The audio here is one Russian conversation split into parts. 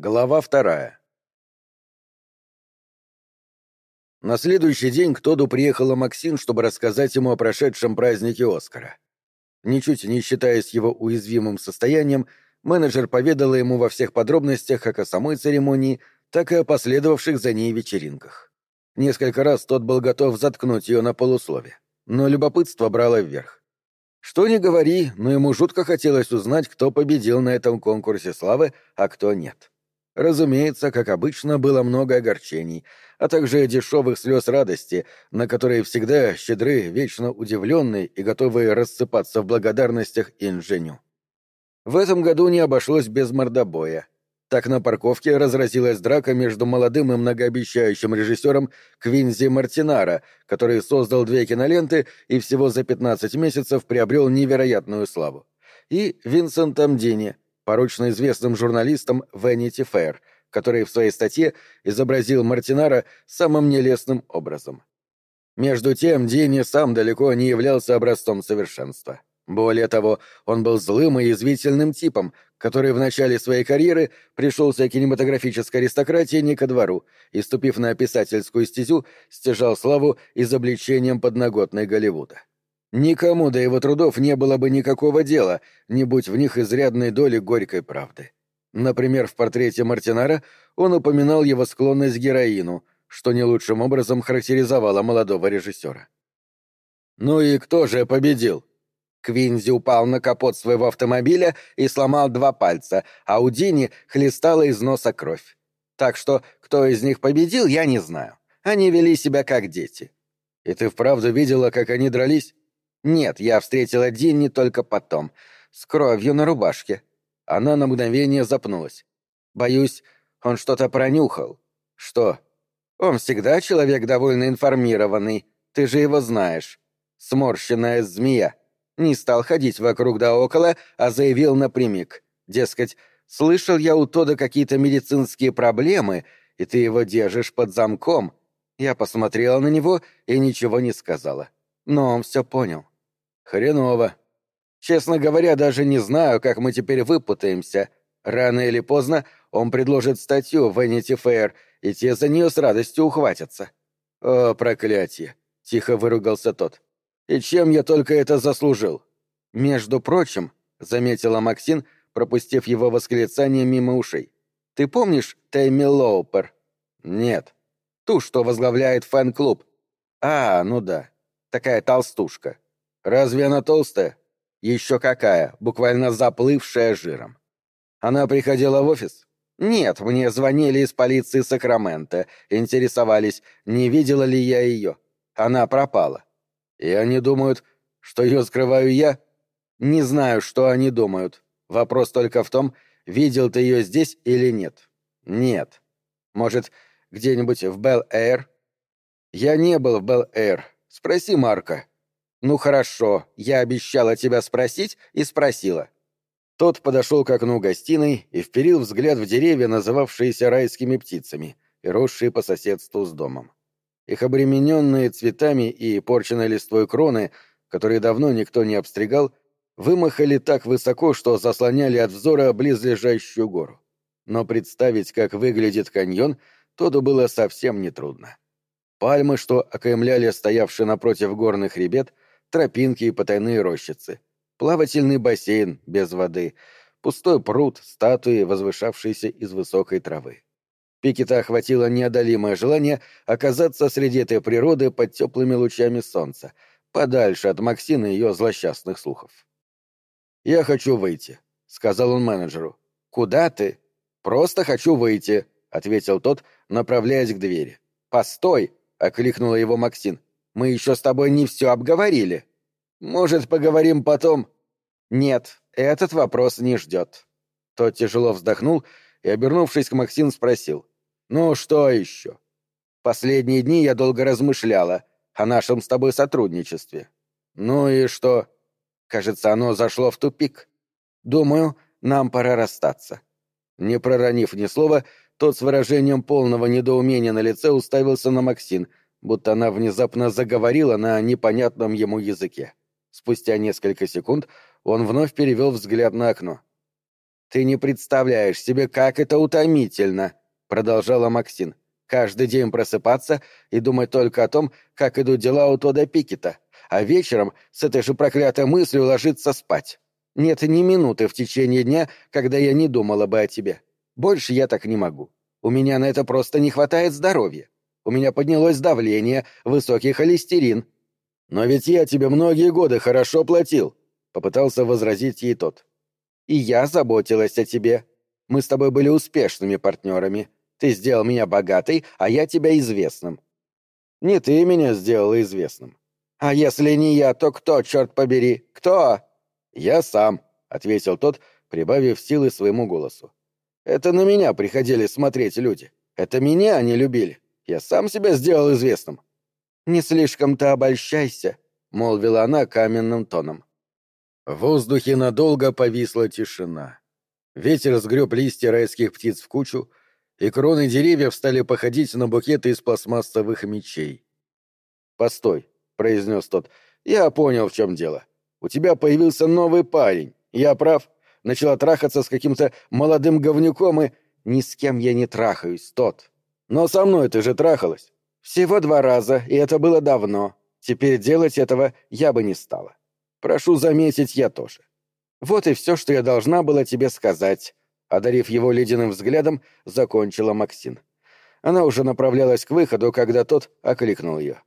Глава вторая. На следующий день к Тоду приехала Максин, чтобы рассказать ему о прошедшем празднике Оскара. Ничуть не считаясь его уязвимым состоянием, менеджер поведала ему во всех подробностях как о самой церемонии, так и о последовавших за ней вечеринках. Несколько раз тот был готов заткнуть ее на полуслове, но любопытство брало вверх. Что ни говори, но ему жутко хотелось узнать, кто победил на этом конкурсе славы, а кто нет. Разумеется, как обычно, было много огорчений, а также дешевых слез радости, на которые всегда щедры, вечно удивленные и готовые рассыпаться в благодарностях инженю. В этом году не обошлось без мордобоя. Так на парковке разразилась драка между молодым и многообещающим режиссером Квинзи Мартинара, который создал две киноленты и всего за 15 месяцев приобрел невероятную славу, и Винсентом Дини — порочно известным журналистом Vanity Fair, который в своей статье изобразил Мартинара самым нелестным образом. Между тем, Дини сам далеко не являлся образцом совершенства. Более того, он был злым и язвительным типом, который в начале своей карьеры пришелся кинематографической аристократии не ко двору и, ступив на писательскую стезю, стяжал славу изобличением подноготной Голливуда. Никому до его трудов не было бы никакого дела, не будь в них изрядной доли горькой правды. Например, в портрете Мартинара он упоминал его склонность к героину, что не лучшим образом характеризовало молодого режиссера. «Ну и кто же победил?» Квинзи упал на капот своего автомобиля и сломал два пальца, а у Дини хлестала из носа кровь. Так что кто из них победил, я не знаю. Они вели себя как дети. И ты вправду видела, как они дрались? Нет, я встретила Динни только потом. С кровью на рубашке. Она на мгновение запнулась. Боюсь, он что-то пронюхал. Что? Он всегда человек довольно информированный. Ты же его знаешь. Сморщенная змея. Не стал ходить вокруг да около, а заявил напрямик. Дескать, слышал я у Тода какие-то медицинские проблемы, и ты его держишь под замком. Я посмотрела на него и ничего не сказала. Но он все понял. Хреново. Честно говоря, даже не знаю, как мы теперь выпутаемся. Рано или поздно он предложит статью в Vanity Fair, и те за нее с радостью ухватятся. О, проклятие! Тихо выругался тот. И чем я только это заслужил? Между прочим, заметила Максин, пропустив его восклицание мимо ушей. Ты помнишь Тэмми Лоупер? Нет. Ту, что возглавляет фэн-клуб. А, ну да. Такая толстушка. Разве она толстая? Еще какая, буквально заплывшая жиром. Она приходила в офис? Нет, мне звонили из полиции Сакрамента, интересовались, не видела ли я ее. Она пропала. И они думают, что ее скрываю я? Не знаю, что они думают. Вопрос только в том, видел ты ее здесь или нет. Нет. Может, где-нибудь в Бел-Эйр? Я не был в Бел-Эйр. Спроси Марка. «Ну хорошо, я обещала тебя спросить и спросила». Тот подошел к окну гостиной и вперил взгляд в деревья, называвшиеся райскими птицами, и росшие по соседству с домом. Их обремененные цветами и порченной листвой кроны, которые давно никто не обстригал, вымахали так высоко, что заслоняли от взора близлежащую гору. Но представить, как выглядит каньон, Тоду было совсем нетрудно. Пальмы, что окаймляли стоявший напротив горных хребет, тропинки и потайные рощицы, плавательный бассейн без воды, пустой пруд, статуи, возвышавшиеся из высокой травы. Пикета охватило неодолимое желание оказаться среди этой природы под теплыми лучами солнца, подальше от Максины и ее злосчастных слухов. «Я хочу выйти», — сказал он менеджеру. «Куда ты?» «Просто хочу выйти», — ответил тот, направляясь к двери. «Постой!» — окликнула его Максин. Мы еще с тобой не все обговорили. Может, поговорим потом?» «Нет, этот вопрос не ждет». Тот тяжело вздохнул и, обернувшись к Максим, спросил. «Ну, что еще?» «Последние дни я долго размышляла о нашем с тобой сотрудничестве». «Ну и что?» «Кажется, оно зашло в тупик. Думаю, нам пора расстаться». Не проронив ни слова, тот с выражением полного недоумения на лице уставился на Максин, будто она внезапно заговорила на непонятном ему языке. Спустя несколько секунд он вновь перевел взгляд на окно. «Ты не представляешь себе, как это утомительно», — продолжала Максин. «Каждый день просыпаться и думать только о том, как идут дела у Тода Пикета, а вечером с этой же проклятой мыслью ложиться спать. Нет ни минуты в течение дня, когда я не думала бы о тебе. Больше я так не могу. У меня на это просто не хватает здоровья. У меня поднялось давление, высокий холестерин. Но ведь я тебе многие годы хорошо платил», — попытался возразить ей тот. «И я заботилась о тебе. Мы с тобой были успешными партнерами. Ты сделал меня богатой, а я тебя известным». «Не ты меня сделала известным». «А если не я, то кто, черт побери? Кто?» «Я сам», — ответил тот, прибавив силы своему голосу. «Это на меня приходили смотреть люди. Это меня они любили. Я сам себя сделал известным». «Не слишком-то обольщайся», — молвила она каменным тоном. В воздухе надолго повисла тишина. Ветер сгреб листья райских птиц в кучу, и кроны деревьев стали походить на букеты из пластмассовых мечей. «Постой», — произнес тот, — «я понял, в чем дело. У тебя появился новый парень. Я прав. Начала трахаться с каким-то молодым говнюком и... Ни с кем я не трахаюсь, тот. Но со мной ты же трахалась. Всего два раза, и это было давно. Теперь делать этого я бы не стала. Прошу заметить, я тоже. Вот и все, что я должна была тебе сказать. Одарив его ледяным взглядом, закончила Максин. Она уже направлялась к выходу, когда тот окликнул ее.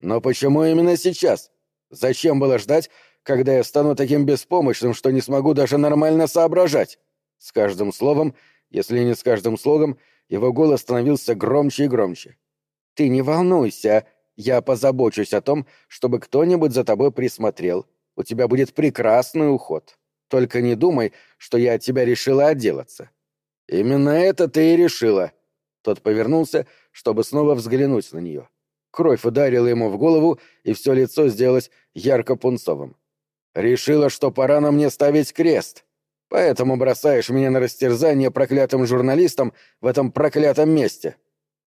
«Но почему именно сейчас? Зачем было ждать, когда я стану таким беспомощным, что не смогу даже нормально соображать. С каждым словом, если не с каждым слогом, его голос становился громче и громче. «Ты не волнуйся, я позабочусь о том, чтобы кто-нибудь за тобой присмотрел. У тебя будет прекрасный уход. Только не думай, что я от тебя решила отделаться». «Именно это ты и решила». Тот повернулся, чтобы снова взглянуть на нее. Кровь ударила ему в голову, и все лицо сделалось ярко-пунцовым. Решила, что пора на мне ставить крест. Поэтому бросаешь меня на растерзание проклятым журналистам в этом проклятом месте».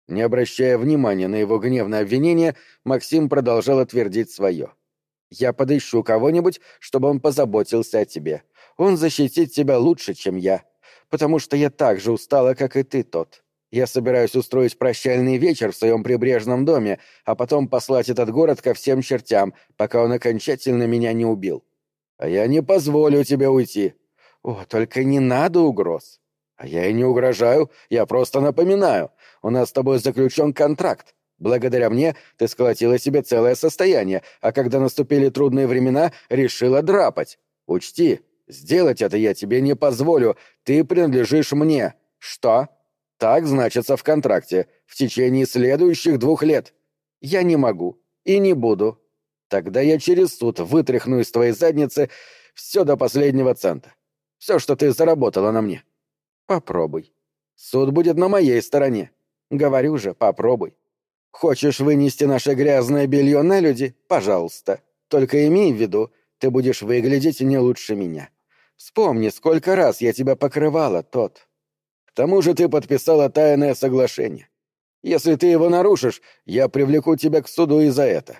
Не обращая внимания на его гневное обвинение, Максим продолжал твердить свое. «Я подыщу кого-нибудь, чтобы он позаботился о тебе. Он защитит тебя лучше, чем я. Потому что я так же устала, как и ты тот. Я собираюсь устроить прощальный вечер в своем прибрежном доме, а потом послать этот город ко всем чертям, пока он окончательно меня не убил. А я не позволю тебе уйти. О, только не надо угроз. А я и не угрожаю, я просто напоминаю. У нас с тобой заключен контракт. Благодаря мне ты сколотила себе целое состояние, а когда наступили трудные времена, решила драпать. Учти, сделать это я тебе не позволю, ты принадлежишь мне. Что? Так значится в контракте, в течение следующих двух лет. Я не могу и не буду. Тогда я через суд вытряхну из твоей задницы все до последнего цента. Все, что ты заработала на мне. Попробуй. Суд будет на моей стороне. Говорю же, попробуй. Хочешь вынести наше грязное белье на люди? Пожалуйста. Только имей в виду, ты будешь выглядеть не лучше меня. Вспомни, сколько раз я тебя покрывала, тот. К тому же ты подписала тайное соглашение. Если ты его нарушишь, я привлеку тебя к суду и за это.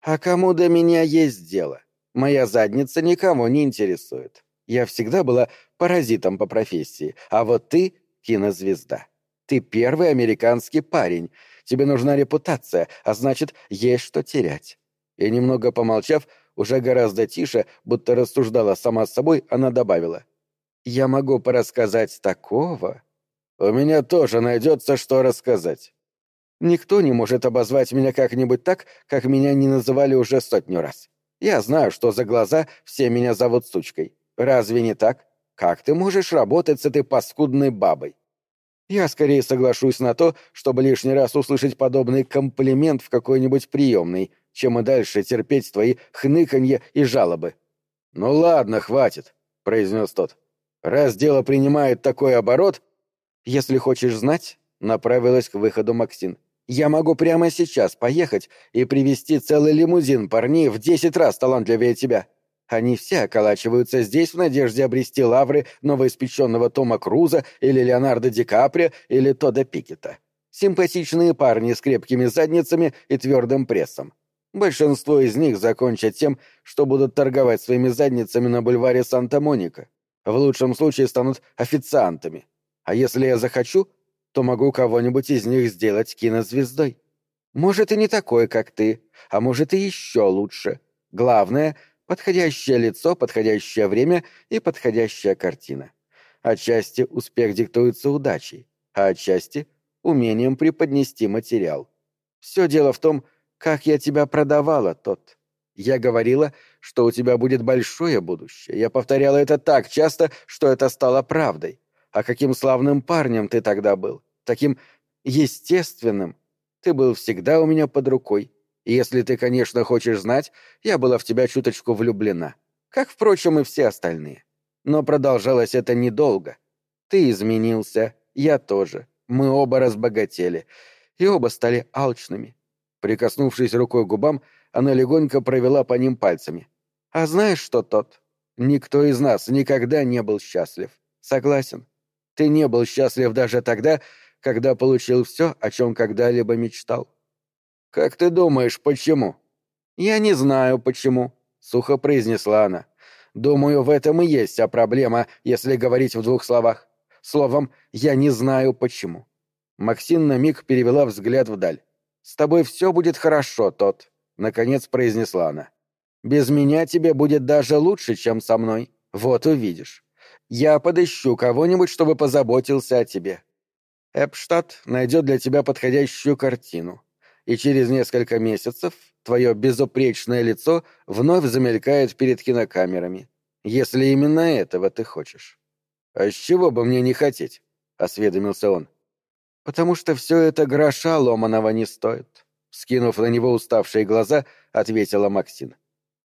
А кому до меня есть дело? Моя задница никого не интересует. Я всегда была паразитом по профессии, а вот ты — кинозвезда. Ты первый американский парень. Тебе нужна репутация, а значит, есть что терять». И немного помолчав, уже гораздо тише, будто рассуждала сама с собой, она добавила. «Я могу порассказать такого?» «У меня тоже найдется, что рассказать». Никто не может обозвать меня как-нибудь так, как меня не называли уже сотню раз. Я знаю, что за глаза все меня зовут сучкой. Разве не так? Как ты можешь работать с этой паскудной бабой? Я скорее соглашусь на то, чтобы лишний раз услышать подобный комплимент в какой-нибудь приемной, чем и дальше терпеть твои хныканье и жалобы. «Ну ладно, хватит», — произнес тот. «Раз дело принимает такой оборот...» «Если хочешь знать», — направилась к выходу Максин. Я могу прямо сейчас поехать и привести целый лимузин парней в десять раз талантливее тебя. Они все околачиваются здесь в надежде обрести лавры новоиспеченного Тома Круза или Леонардо Ди Каприо или Тода Пикета. Симпатичные парни с крепкими задницами и твердым прессом. Большинство из них закончат тем, что будут торговать своими задницами на бульваре Санта-Моника. В лучшем случае станут официантами. А если я захочу, то могу кого-нибудь из них сделать кинозвездой. Может, и не такой, как ты, а может, и еще лучше. Главное — подходящее лицо, подходящее время и подходящая картина. Отчасти успех диктуется удачей, а отчасти — умением преподнести материал. Все дело в том, как я тебя продавала, тот. Я говорила, что у тебя будет большое будущее. Я повторяла это так часто, что это стало правдой. А каким славным парнем ты тогда был. Таким естественным. Ты был всегда у меня под рукой. Если ты, конечно, хочешь знать, я была в тебя чуточку влюблена. Как, впрочем, и все остальные. Но продолжалось это недолго. Ты изменился, я тоже. Мы оба разбогатели. И оба стали алчными. Прикоснувшись рукой к губам, она легонько провела по ним пальцами. «А знаешь что, тот? Никто из нас никогда не был счастлив. Согласен. Ты не был счастлив даже тогда, когда получил все, о чем когда-либо мечтал. «Как ты думаешь, почему?» «Я не знаю, почему», — сухо произнесла она. «Думаю, в этом и есть вся проблема, если говорить в двух словах. Словом, я не знаю, почему». Максин на миг перевела взгляд вдаль. «С тобой все будет хорошо, тот», — наконец произнесла она. «Без меня тебе будет даже лучше, чем со мной. Вот увидишь. Я подыщу кого-нибудь, чтобы позаботился о тебе. Эпштадт найдет для тебя подходящую картину, и через несколько месяцев твое безупречное лицо вновь замелькает перед кинокамерами, если именно этого ты хочешь. «А с чего бы мне не хотеть?» — осведомился он. «Потому что все это гроша ломаного не стоит», — скинув на него уставшие глаза, ответила Максин.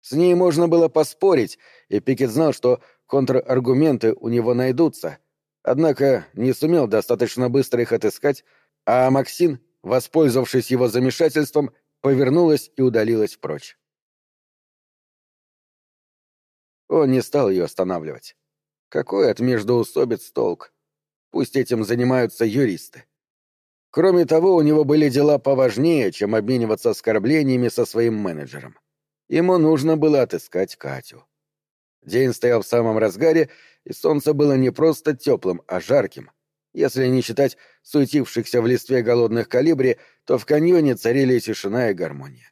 С ней можно было поспорить, и Пикет знал, что контраргументы у него найдутся — Однако не сумел достаточно быстро их отыскать, а Максин, воспользовавшись его замешательством, повернулась и удалилась прочь. Он не стал ее останавливать. Какой от междоусобиц толк? Пусть этим занимаются юристы. Кроме того, у него были дела поважнее, чем обмениваться оскорблениями со своим менеджером. Ему нужно было отыскать Катю. День стоял в самом разгаре, и солнце было не просто теплым, а жарким. Если не считать суетившихся в листве голодных калибри, то в каньоне царили тишина и гармония.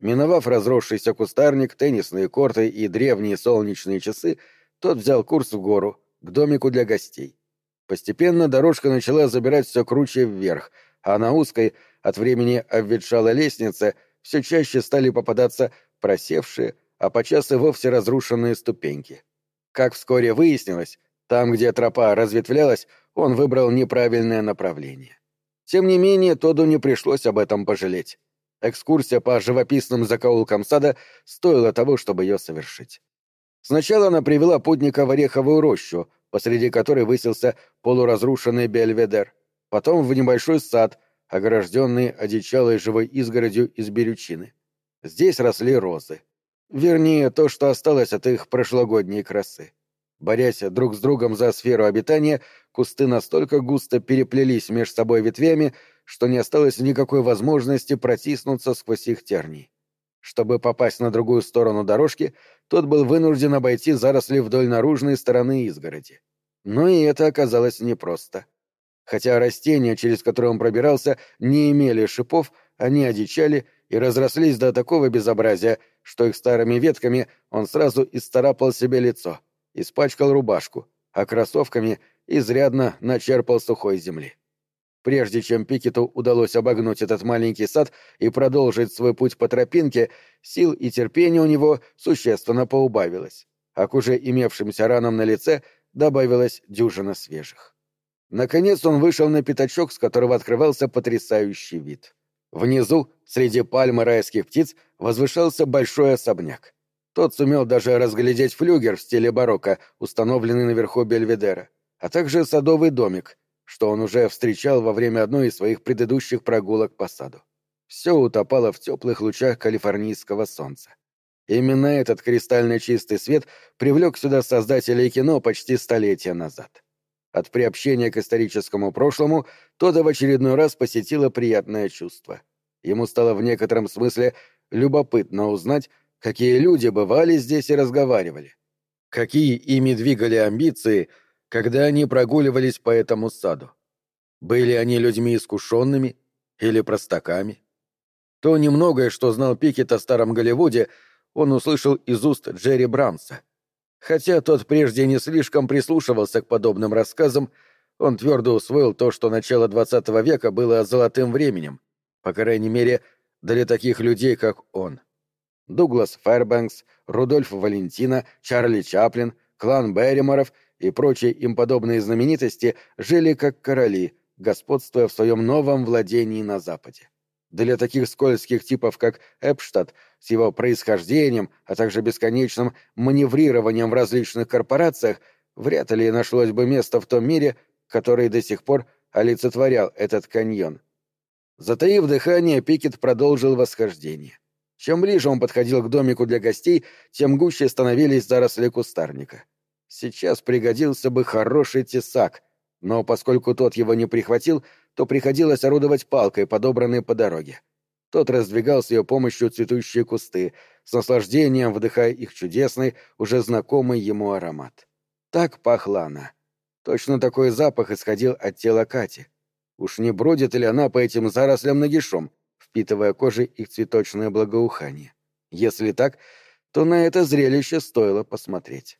Миновав разросшийся кустарник, теннисные корты и древние солнечные часы, тот взял курс в гору, к домику для гостей. Постепенно дорожка начала забирать все круче вверх, а на узкой, от времени обветшалой лестнице, все чаще стали попадаться просевшие, а подчас и вовсе разрушенные ступеньки. Как вскоре выяснилось, там, где тропа разветвлялась, он выбрал неправильное направление. Тем не менее, Тоду не пришлось об этом пожалеть. Экскурсия по живописным закоулкам сада стоила того, чтобы ее совершить. Сначала она привела путника в Ореховую рощу, посреди которой высился полуразрушенный бельведер, потом в небольшой сад, огражденный одичалой живой изгородью из берючины. Здесь росли розы. Вернее, то, что осталось от их прошлогодней красы. Борясь друг с другом за сферу обитания, кусты настолько густо переплелись между собой ветвями, что не осталось никакой возможности протиснуться сквозь их тернии. Чтобы попасть на другую сторону дорожки, тот был вынужден обойти заросли вдоль наружной стороны изгороди. Но и это оказалось непросто. Хотя растения, через которые он пробирался, не имели шипов, они одичали и разрослись до такого безобразия, что их старыми ветками он сразу исцарапал себе лицо, испачкал рубашку, а кроссовками изрядно начерпал сухой земли. Прежде чем Пикету удалось обогнуть этот маленький сад и продолжить свой путь по тропинке, сил и терпения у него существенно поубавилось, а к уже имевшимся ранам на лице добавилась дюжина свежих. Наконец он вышел на пятачок, с которого открывался потрясающий вид. Внизу, среди пальм райских птиц, возвышался большой особняк. Тот сумел даже разглядеть флюгер в стиле барокко, установленный наверху Бельведера, а также садовый домик, что он уже встречал во время одной из своих предыдущих прогулок по саду. Все утопало в теплых лучах калифорнийского солнца. Именно этот кристально чистый свет привлек сюда создателей кино почти столетия назад. От приобщения к историческому прошлому Тода в очередной раз посетило приятное чувство. Ему стало в некотором смысле любопытно узнать, какие люди бывали здесь и разговаривали. Какие ими двигали амбиции, когда они прогуливались по этому саду? Были они людьми искушенными или простаками? То немногое, что знал Пикет о старом Голливуде, он услышал из уст Джерри Бранса. Хотя тот прежде не слишком прислушивался к подобным рассказам, он твердо усвоил то, что начало XX века было золотым временем, по крайней мере, для таких людей, как он. Дуглас Фэрбэнкс, Рудольф Валентина, Чарли Чаплин, клан Берриморов и прочие им подобные знаменитости жили как короли, господствуя в своем новом владении на Западе. Для таких скользких типов, как Эпштадт, с его происхождением, а также бесконечным маневрированием в различных корпорациях, вряд ли нашлось бы место в том мире, который до сих пор олицетворял этот каньон. Затаив дыхание, Пикет продолжил восхождение. Чем ближе он подходил к домику для гостей, тем гуще становились заросли кустарника. Сейчас пригодился бы хороший тесак, но поскольку тот его не прихватил, то приходилось орудовать палкой, подобранной по дороге. Тот раздвигал с ее помощью цветущие кусты, с наслаждением вдыхая их чудесный, уже знакомый ему аромат. Так пахла она. Точно такой запах исходил от тела Кати. Уж не бродит ли она по этим зарослям нагишом, впитывая кожей их цветочное благоухание? Если так, то на это зрелище стоило посмотреть.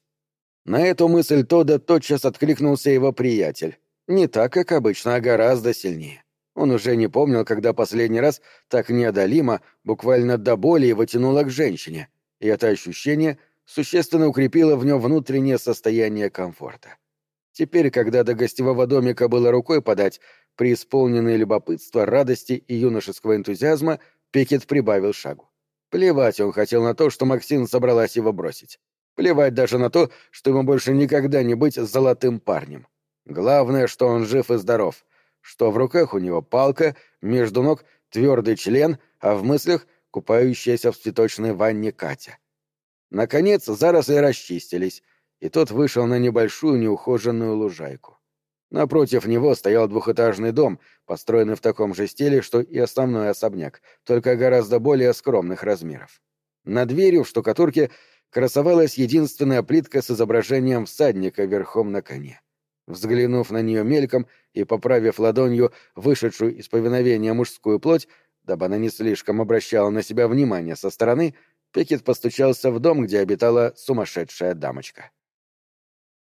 На эту мысль Тода тотчас откликнулся его приятель. Не так, как обычно, а гораздо сильнее. Он уже не помнил, когда последний раз так неодолимо, буквально до боли его тянуло к женщине, и это ощущение существенно укрепило в нем внутреннее состояние комфорта. Теперь, когда до гостевого домика было рукой подать, преисполненный любопытства, радости и юношеского энтузиазма, Пикет прибавил шагу. Плевать он хотел на то, что Максин собралась его бросить. Плевать даже на то, что ему больше никогда не быть золотым парнем. Главное, что он жив и здоров, что в руках у него палка, между ног твердый член, а в мыслях купающаяся в цветочной ванне Катя. Наконец заросли расчистились, и тот вышел на небольшую неухоженную лужайку. Напротив него стоял двухэтажный дом, построенный в таком же стиле, что и основной особняк, только гораздо более скромных размеров. На дверью в штукатурке красовалась единственная плитка с изображением всадника верхом на коне. Взглянув на нее мельком и поправив ладонью вышедшую из повиновения мужскую плоть, дабы она не слишком обращала на себя внимание со стороны, Пекет постучался в дом, где обитала сумасшедшая дамочка.